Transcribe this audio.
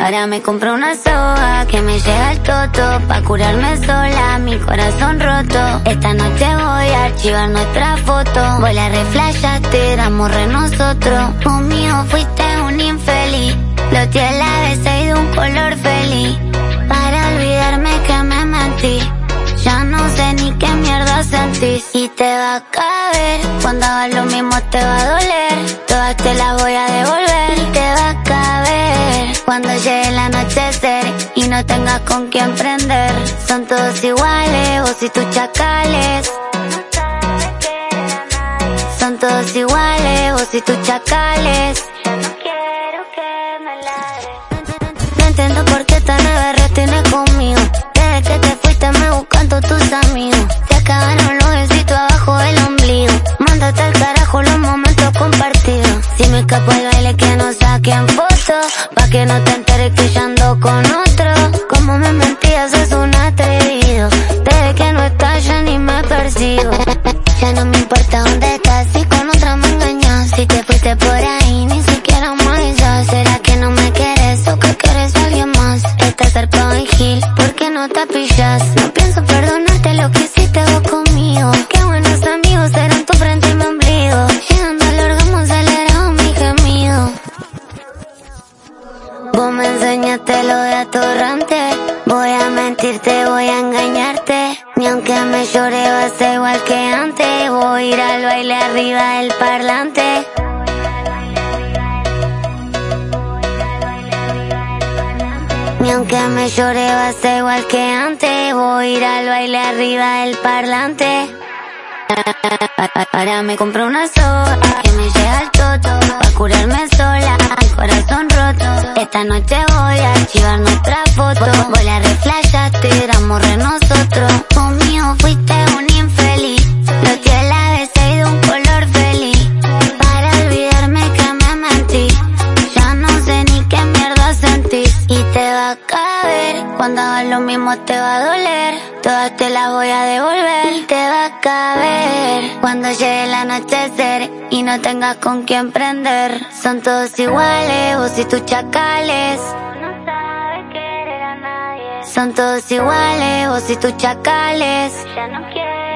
Ahora me compro una soga que me llega al toto Pa' curarme sola, mi corazón roto. Esta noche voy a archivar nuestra foto. Voy a reflashaste, éramos re nosotros. Conmigo fuiste un infeliz. Lo tiene la vez de un color feliz. Para olvidarme que me mentí. Ya no sé ni qué mierda sentís Y te va a caber Cuando hagas lo mismo te va a doler. Todas te las voy a devolver Cuando llegue el anochecer Y no tengas con quién prender. Son todos iguales Vos y tus chacales. Son todos iguales Vos y tus chacales me enseñaste lo de atorrante. Voy a mentirte, voy a engañarte. Ni aunque me llore va a ser igual que antes. Voy a ir al baile arriba del parlante. Ni aunque me llore va a ser igual que antes. Voy a ir al baile arriba del parlante. Ahora me compro una soga que me llega al toto Pa' curarme sola, mi corazón Esta noche voy a archivar nuestra foto. Voy a reflashaste, éramos re nosotros. Conmigo fuiste un infeliz. Lo tiene la vez de un color feliz. Para olvidarme que me mentí. Ya no sé ni qué mierda sentís. Y te va a caber. Cuando hagas lo mismo te va a doler. Todas te las voy a devolver a caber. Cuando llegue el anochecer Y no tengas con quién prender Son todos iguales Vos y tus chacales. Son todos iguales Vos y tus chacales. Ya no quiero